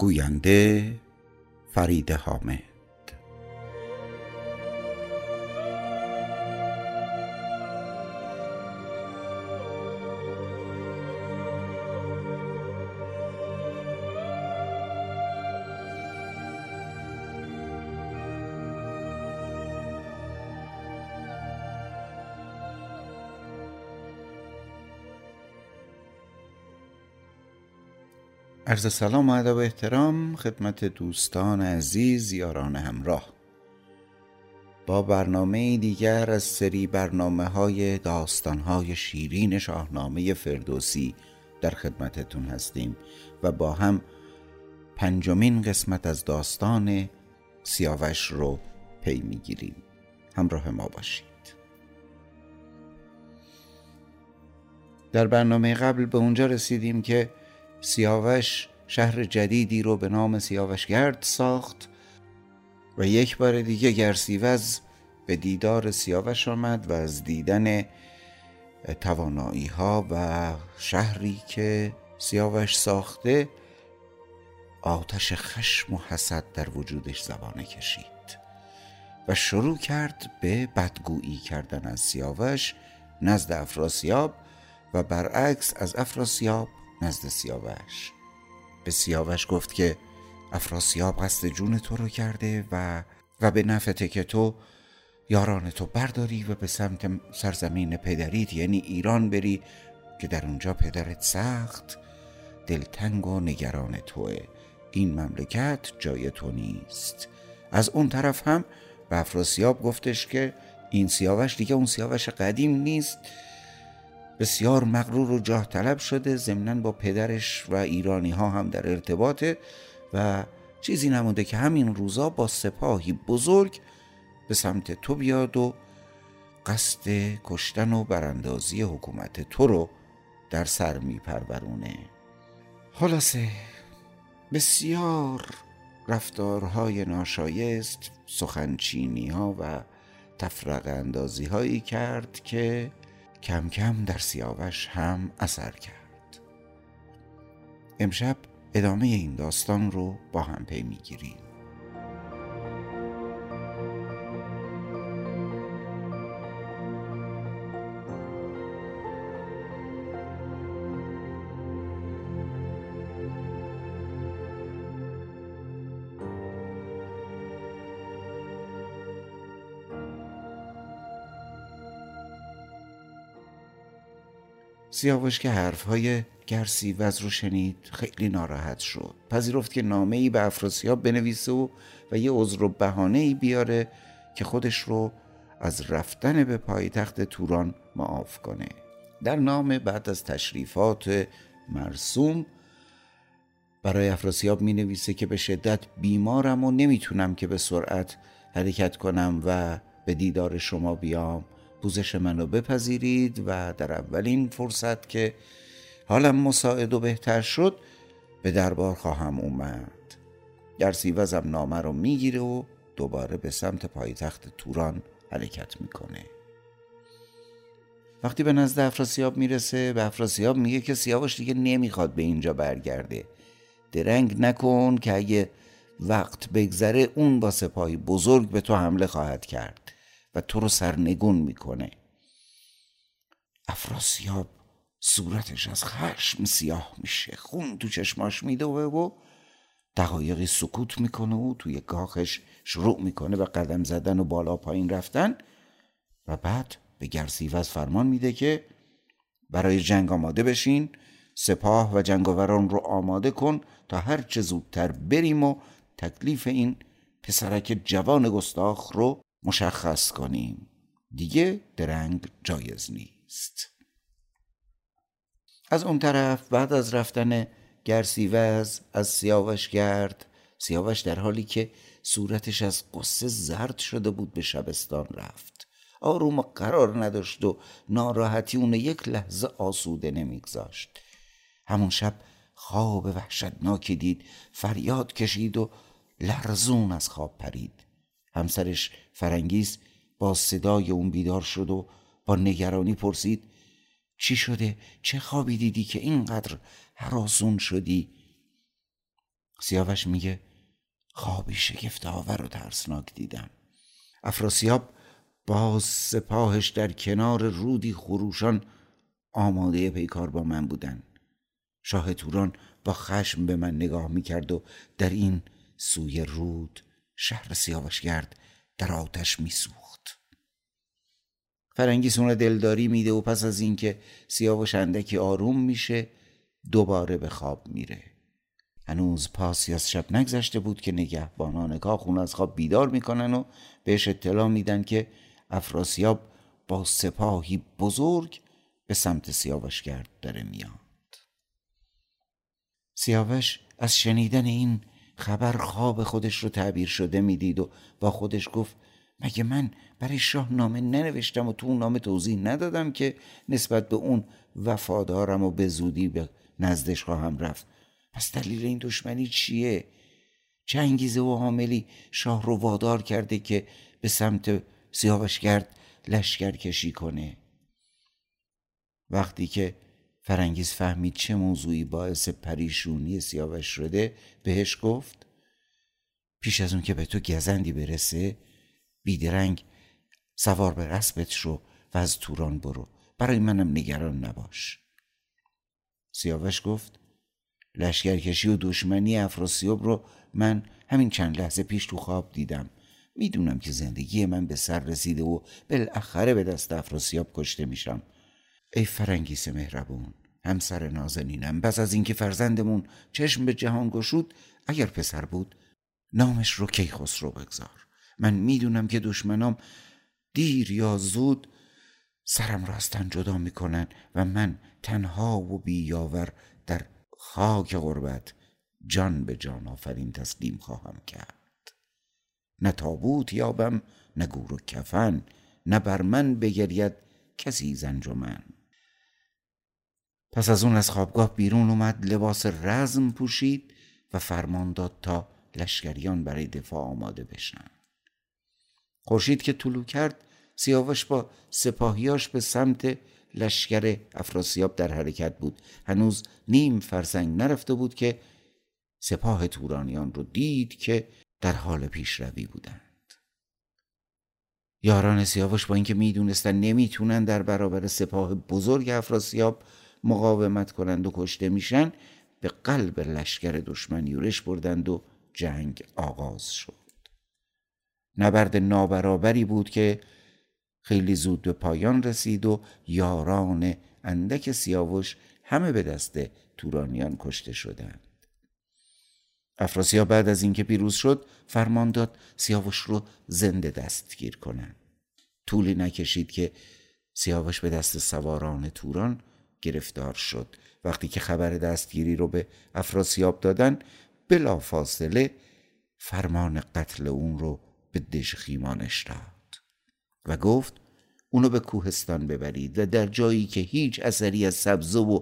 گوینده فرید حامد. عرض سلام و ادب و احترام خدمت دوستان عزیز یاران همراه. با برنامه دیگر از سری برنامه های داستان های شیرین شاهنامه فردوسی در خدمتتون هستیم و با هم پنجمین قسمت از داستان سیاوش رو پی می‌گیریم. همراه ما باشید. در برنامه قبل به اونجا رسیدیم که سیاوش شهر جدیدی رو به نام سیاوشگرد ساخت و یک بار دیگه گرسیوز به دیدار سیاوش آمد و از دیدن توانایی ها و شهری که سیاوش ساخته آتش خشم و حسد در وجودش زبانه کشید و شروع کرد به بدگویی کردن از سیاوش نزد افراسیاب و برعکس از افراسیاب نزد سیاوش. به سیاوش گفت که افراسیاب قصد جون تو رو کرده و و به نفته که تو یاران تو برداری و به سمت سرزمین پدریت یعنی ایران بری که در اونجا پدرت سخت دلتنگ و نگران توه. این مملکت جای تو نیست. از اون طرف هم به افراسیاب گفتش که این سیاوش دیگه اون سیاوش قدیم نیست. بسیار مغرور و جاه طلب شده ضمنا با پدرش و ایرانی ها هم در ارتباطه و چیزی نمونده که همین روزا با سپاهی بزرگ به سمت تو بیاد و قصد کشتن و براندازی حکومت تو رو در سر میپرورونه. خلاصه بسیار رفتارهای ناشایست سخنچینی ها و تفرق اندازی هایی کرد که کم کم در سیاوش هم اثر کرد. امشب ادامه این داستان رو با هم پی می‌گیریم. سیاوش که حرفهای گرسیوز رو شنید خیلی ناراحت شد. پذیرفت که نامه ای به افراسیاب بنویسه و و یه عذر و بهانه ای بیاره که خودش رو از رفتن به پایتخت توران معاف کنه. در نامه بعد از تشریفات مرسوم برای افراسیاب می نویسه که به شدت بیمارم و نمی‌تونم که به سرعت حرکت کنم و به دیدار شما بیام. پوزش منو بپذیرید و در اولین فرصت که حالم مساعد و بهتر شد به دربار خواهم اومد. گرسیوزم نامه رو می‌گیره و دوباره به سمت پایتخت توران حرکت می‌کنه. وقتی به نزد افراسیاب می‌رسه به افراسیاب میگه که سیاوش دیگه نمی‌خواد به اینجا برگرده. درنگ نکن که اگه وقت بگذره اون با سپاهی بزرگ به تو حمله خواهد کرد. و تو رو سرنگون می‌کنه. افراسیاب صورتش از خشم سیاه میشه. خون تو چشماش میدوه و دقایقی سکوت می‌کنه و توی گاخش شروع می‌کنه به قدم زدن و بالا پایین رفتن و بعد به گرسیوز فرمان میده که برای جنگ آماده بشین سپاه و جنگاوران رو آماده کن تا هر چه زودتر بریم و تکلیف این پسرک جوان گستاخ رو مشخص کنیم. دیگه درنگ جایز نیست. از اون طرف بعد از رفتن گرسیوز از سیاوش گرد سیاوش در حالی که صورتش از قصه زرد شده بود به شبستان رفت. آروم قرار نداشت و ناراحتی اون یک لحظه آسوده نمیگذاشت. همون شب خواب وحشتناکی دید فریاد کشید و لرزون از خواب پرید. همسرش فرنگیز با صدای اون بیدار شد و با نگرانی پرسید چی شده؟ چه خوابی دیدی که اینقدر حراسون شدی؟ سیاوش میگه خوابی شگفت آور و ترسناک دیدم افراسیاب باز سپاهش در کنار رودی خروشان آماده پیکار با من بودن شاه توران با خشم به من نگاه می‌کرد و در این سوی رود شهر سیاوشگرد در آتش میسوخت. فرنگیس اون دلداری میده و پس از اینکه سیاوش اندکی آروم میشه دوباره به خواب میره. هنوز پاسی از شب نگذشته بود که نگهبانان کاخون از خواب بیدار می‌کنن و بهش اطلاع میدن که افراسیاب با سپاهی بزرگ به سمت سیاوشگرد داره میاد. سیاوش از شنیدن این خبر خواب خودش رو تعبیر شده می‌دید و با خودش گفت مگه من برای شاه نامه ننوشتم و تو اون نامه توضیح ندادم که نسبت به اون وفادارم و به زودی به نزدش خواهم رفت پس دلیل این دشمنی چیه؟ چه انگیزه و حاملی شاه رو وادار کرده که به سمت سیاوشگرد لشکر کشی کنه وقتی که فرنگیز فهمید چه موضوعی باعث پریشونی سیاوش شده بهش گفت پیش از اون که به تو گزندی برسه بیدرنگ سوار به رسبت شو و از توران برو. برای منم نگران نباش. سیاوش گفت لشکرکشی و دشمنی افراسیاب رو من همین چند لحظه پیش تو خواب دیدم. می‌دونم که زندگی من به سر رسیده و بالاخره به دست افراسیاب کشته میشم. ای فرنگیس مهربون همسر نازنینم. پس از اینکه فرزندمون چشم به جهان گشود اگر پسر بود نامش رو کیخسرو بگذار. من می‌دونم که دشمنام دیر یا زود سرم را از تن جدا می‌کنن و من تنها و بیاور در خاک غربت جان به جان آفرین تسلیم خواهم کرد. نه تابوت یابم نه گور و کفن نه بر من بگرید کسی زنجمن. پس از اون از خوابگاه بیرون اومد لباس رزم پوشید و فرمان داد تا لشکریان برای دفاع آماده بشن. خورشید که طلو کرد سیاوش با سپاهیاش به سمت لشکر افراسیاب در حرکت بود. هنوز نیم فرسنگ نرفته بود که سپاه تورانیان رو دید که در حال پیشروی بودند. یاران سیاوش با اینکه می‌دونستن نمی‌تونن در برابر سپاه بزرگ افراسیاب مقاومت کنند و کشته میشن به قلب لشکر دشمن یورش بردند و جنگ آغاز شد. نبرد نابرابری بود که خیلی زود به پایان رسید و یاران اندک سیاوش همه به دست تورانیان کشته شدند. افراسیاب بعد از اینکه پیروز شد فرمان داد سیاوش رو زنده دستگیر کنند طولی نکشید که سیاوش به دست سواران توران گرفتار شد. وقتی که خبر دستگیری رو به افراسیاب دادن بلا فاصله فرمان قتل اون رو به دژخیمانش داد و گفت اونو به کوهستان ببرید و در جایی که هیچ اثری از سبزه و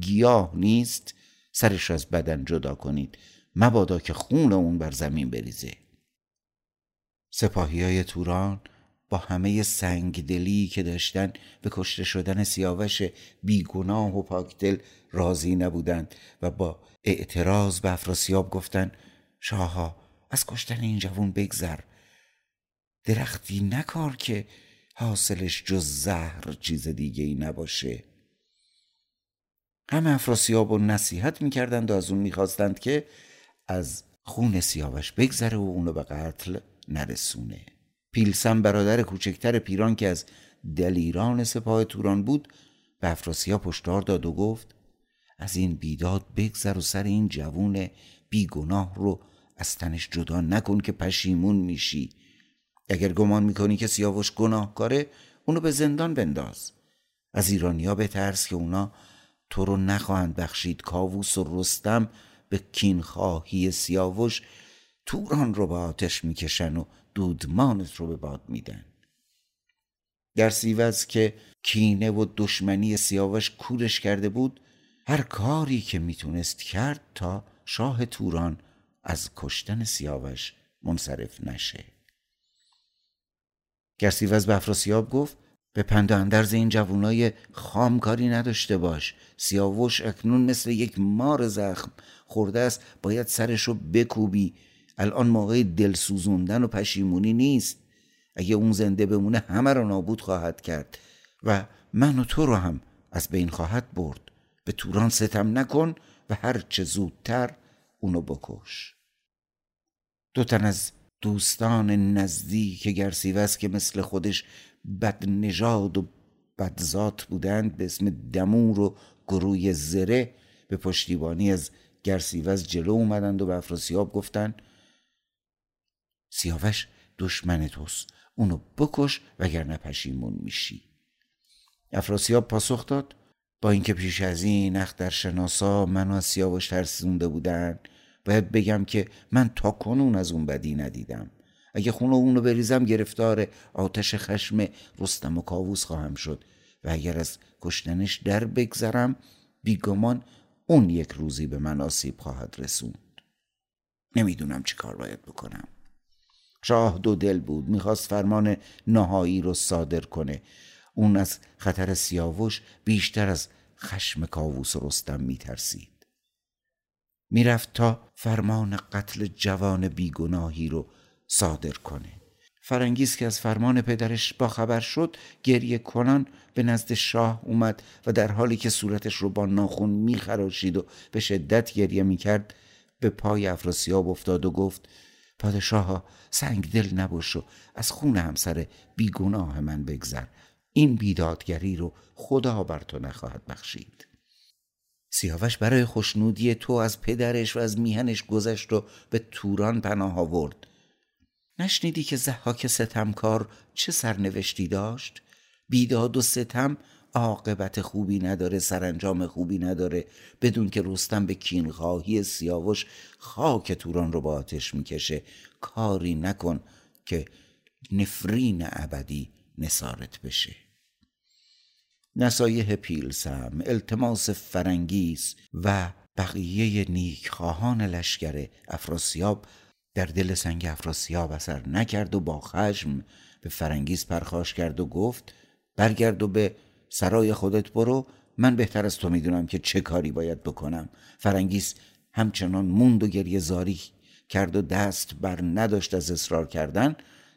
گیاه نیست سرش از بدن جدا کنید. مبادا که خون اون بر زمین بریزه. سپاهی های توران با همه سنگدلی که داشتن به کشته شدن سیاوش بیگناه و پاکدل راضی نبودند و با اعتراض به افراسیاب گفتند شاها از کشتن این جوون بگذر درختی نکار که حاصلش جز زهر چیز دیگه ای نباشه. همه افراسیاب و نصیحت می‌کردند و از اون می‌خواستند که از خون سیاوش بگذره و اونو به قتل نرسونه. پیلسم برادر کوچکتر پیران که از دلیران سپاه توران بود به افراسیاب پشتار داد و گفت از این بیداد بگذر و سر این جوون بیگناه رو از تنش جدا نکن که پشیمون میشی. اگر گمان می‌کنی که سیاوش گناه کاره اونو به زندان بنداز. از ایرانیا بترس که اونا تو رو نخواهند بخشید. کاووس و رستم به کینخواهی سیاوش توران رو به آتش می‌کشن و دودمانت رو به باد میدن. گرسیوز که کینه و دشمنی سیاوش کورش کرده بود هر کاری که می‌تونست کرد تا شاه توران از کشتن سیاوش منصرف نشه. گرسیوز به افراسیاب گفت به پند اندرز این جوونای خام کاری نداشته باش. سیاوش اکنون مثل یک مار زخم خورده است باید سرش رو بکوبی. الان موقع دل سوزوندن و پشیمونی نیست. اگه اون زنده بمونه همه رو نابود خواهد کرد و من و تو رو هم از بین خواهد برد. به توران ستم نکن و هر چه زودتر اونو بکش. دو تن از دوستان نزدیک گرسیوز که مثل خودش بد نژاد و بدذات بودند به اسم دمور و گروی زره به پشتیبانی از گرسیوز جلو اومدند و به افراسیاب گفتند سیاوش دشمن توست. اونو بکش وگرنه پشیمون میشی. افراسیاب پاسخ داد. با اینکه پیش از این اختر شناسا منو از سیاوش ترسونده بودن باید بگم که من تا کنون از اون بدی ندیدم. اگه خونه اونو بریزم گرفتار آتش خشم رستم و کاووس خواهم شد و اگر از کشتنش در بگذرم بیگمان اون یک روزی به من آسیب خواهد رسوند. نمی‌دونم چی کار باید بکنم. شاه دو دل بود می‌خواست فرمان نهایی رو صادر کنه. اون از خطر سیاوش بیشتر از خشم کاووس و رستم میترسید. می‌رفت تا فرمان قتل جوان بیگناهی رو صادر کنه. فرانگیز که از فرمان پدرش با خبر شد گریه کنان به نزد شاه اومد و در حالی که صورتش رو با ناخون میخراشید و به شدت گریه می‌کرد به پای افراسیاب افتاد و گفت پادشاه سنگ دل نباش و از خون همسر بیگناه من بگذر. این بیدادگری رو خدا بر تو نخواهد بخشید. سیاوش برای خوشنودی تو از پدرش و از میهنش گذشت و به توران پناه آورد. نشنیدی که زحاک ستمکار چه سرنوشتی داشت؟ بیداد و ستم عاقبت خوبی نداره سرانجام خوبی نداره. بدون که رستم به کینخواهی سیاوش خاک توران رو با آتش می‌کشه. کاری نکن که نفرین ابدی نصارت بشه. نصایح پیلسم التماس فرنگیس و بقیه نیکخواهان لشکر افراسیاب در دل سنگ افراسیاب اثر نکرد و با خشم به فرنگیس پرخاش کرد و گفت برگرد و به سرای خودت برو. من بهتر از تو می‌دونم که چه کاری باید بکنم. فرنگیس همچنان موند و گریه زاری کرد و دست بر نداشت از اصرار کردن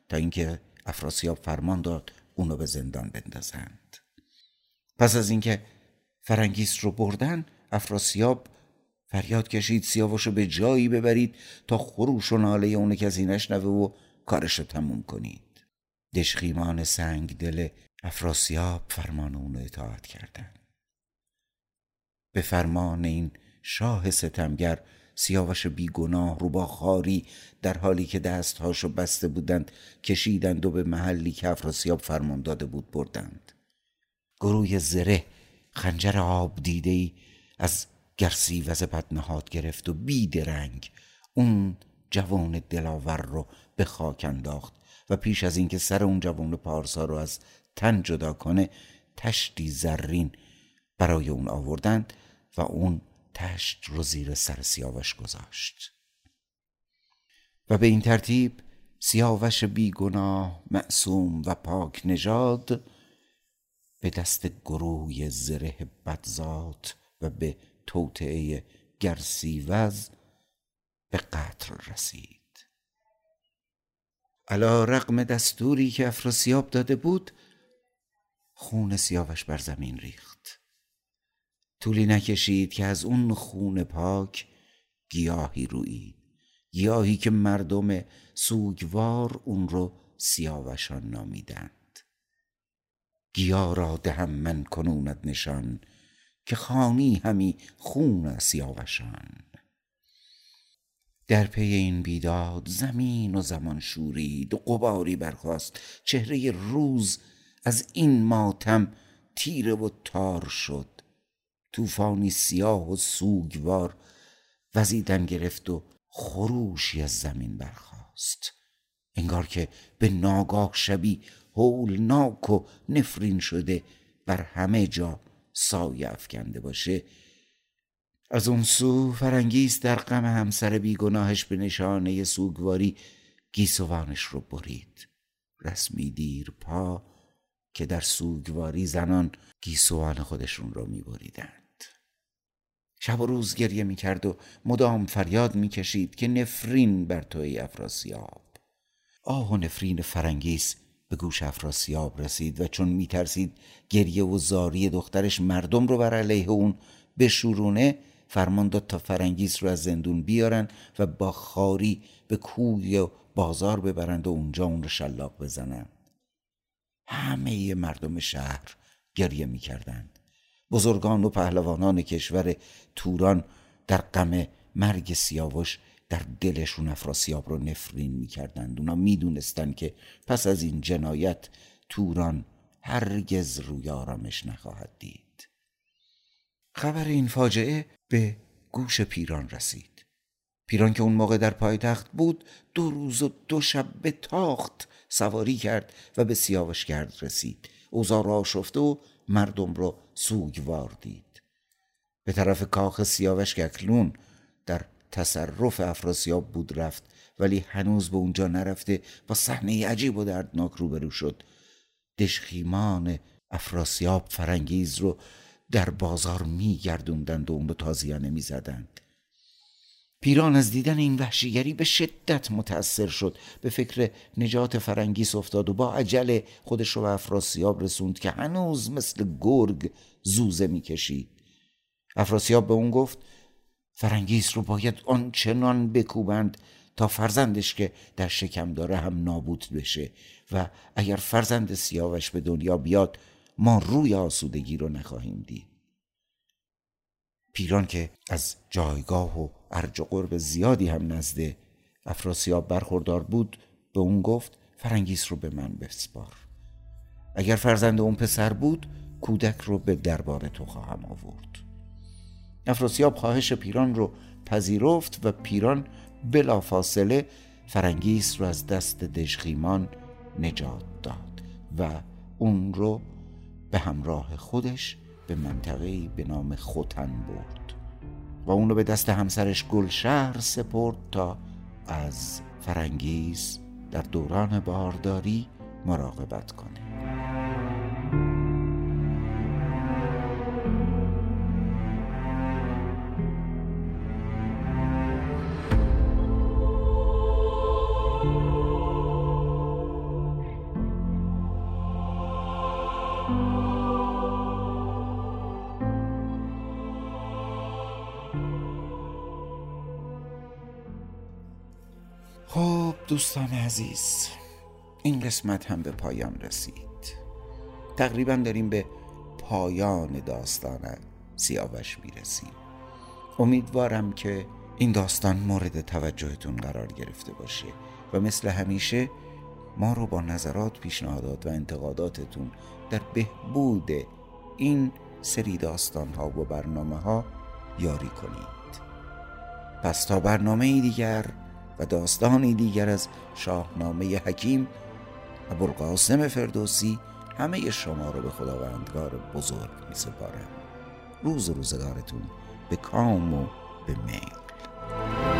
تا اینکه افراسیاب فرمان داد اونو به زندان بندازند. پس از اینکه فرنگیس رو بردن افراسیاب فریاد کشید سیاوش رو به جایی ببرید تا خروش و ناله اونو کسی نشنوه و کارش رو تموم کنید. دشخیمان سنگ دل افراسیاب فرمان اونو اطاعت کردند. به فرمان این شاه ستمگر سیاوش بیگناه رو با خاری در حالی که دستهاشو بسته بودند کشیدند و به محلی که افراسیاب فرمان داده بود بردند. گروه زره خنجر آب دیده از گرسی وز بدنهاد گرفت و بیدرنگ اون جوان دلاور رو به خاک انداخت. و پیش از اینکه سر اون جوان پارسا رو از تن جدا کنه تشتی زرین برای اون آوردند و اون تشت رو زیر سر سیاوش گذاشت. و به این ترتیب سیاوش بیگناه معصوم و پاک نژاد به دست گروه زره بدزاد و به توطعه گرسیوز به قتل رسید. علا رقم دستوری که افراسیاب داده بود خون سیاوش بر زمین ریخت. طولی نکشید که از اون خون پاک گیاهی رویید گیاهی که مردم سوگوار اون رو سیاوشان نامیدند. گیا را دهم من کنونت نشان که خانی همی خون سیاوشان. در پی این بیداد زمین و زمان شورید و قباری برخواست چهره روز از این ماتم تیره و تار شد. طوفانی سیاه و سوگوار وزیدن گرفت و خروشی از زمین برخاست. انگار که به ناگاه شبی هولناک و نفرین شده بر همه جا سایه افکنده باشه. از اون سو فرنگیس در غم همسر بیگناهش به نشانه سوگواری گیسوانش رو برید. رسمی دیر پا که در سوگواری زنان گیسوان خودشون رو میبریدند. شب و روز گریه می‌کرد و مدام فریاد می‌کشید که نفرین بر توی افراسیاب. آه و نفرین فرنگیس به گوش افراسیاب رسید و چون میترسید گریه و زاری دخترش مردم رو بر علیه اون به شورونه فرمان داد تا فرنگیس رو از زندون بیارن و با خاری به کوی و بازار ببرند و اونجا اون رو شلاق بزنن. همه مردم شهر گریه می‌کردند. بزرگان و پهلوانان کشور توران در غم مرگ سیاوش در دلشون افراسیاب رو نفرین می‌کردند. اونا می‌دونستند که پس از این جنایت توران هرگز روی آرامش نخواهد دید. خبر این فاجعه به گوش پیران رسید. پیران که اون موقع در پایتخت بود دو روز و دو شب به تاخت سواری کرد و به سیاوشگرد رسید. اوزار را شفته و مردم را سوگوار دید. به طرف کاخ سیاوش اکنون در تصرف افراسیاب بود رفت ولی هنوز به اونجا نرفته. با صحنه عجیب و دردناک روبرو شد. دشخیمان افراسیاب فرنگیز رو در بازار میگردوندند و اون رو تازیانه می‌زدند. پیران از دیدن این وحشیگری به شدت متأثر شد. به فکر نجات فرنگیس افتاد و با عجل خودش رو به افراسیاب رسوند که هنوز مثل گرگ زوزه می‌کشید. افراسیاب به اون گفت فرنگیس رو باید آنچنان بکوبند تا فرزندش که در شکم داره هم نابود بشه و اگر فرزند سیاوش به دنیا بیاد ما روی آسودگی رو نخواهیم دید. پیران که از جایگاه و ارج و قرب زیادی هم نزد افراسیاب برخوردار بود به اون گفت فرنگیس رو به من بسپار. اگر فرزند اون پسر بود کودک رو به دربار تو خواهم آورد. افراسیاب خواهش پیران رو پذیرفت و پیران بلافاصله فرنگیس رو از دست دژخیمان نجات داد و اون رو به همراه خودش به منطقه‌ای به نام خوتن برد و اون رو به دست همسرش گلشهر سپرد تا از فرنگیس در دوران بارداری مراقبت کنه. خب دوستان عزیز این قسمت هم به پایان رسید. تقریبا داریم به پایان داستان سیاوش می‌رسیم. امیدوارم که این داستان مورد توجهتون قرار گرفته باشه و مثل همیشه ما رو با نظرات پیشنهادات و انتقاداتتون در بهبود این سری داستان ها و برنامه ها یاری کنید. پس تا برنامه دیگر و داستانی دیگر از شاهنامه حکیم ابوالقاسم فردوسی همه شما رو به خداوندگار بزرگ می سپارم روز روزگارتون به کام و به میل.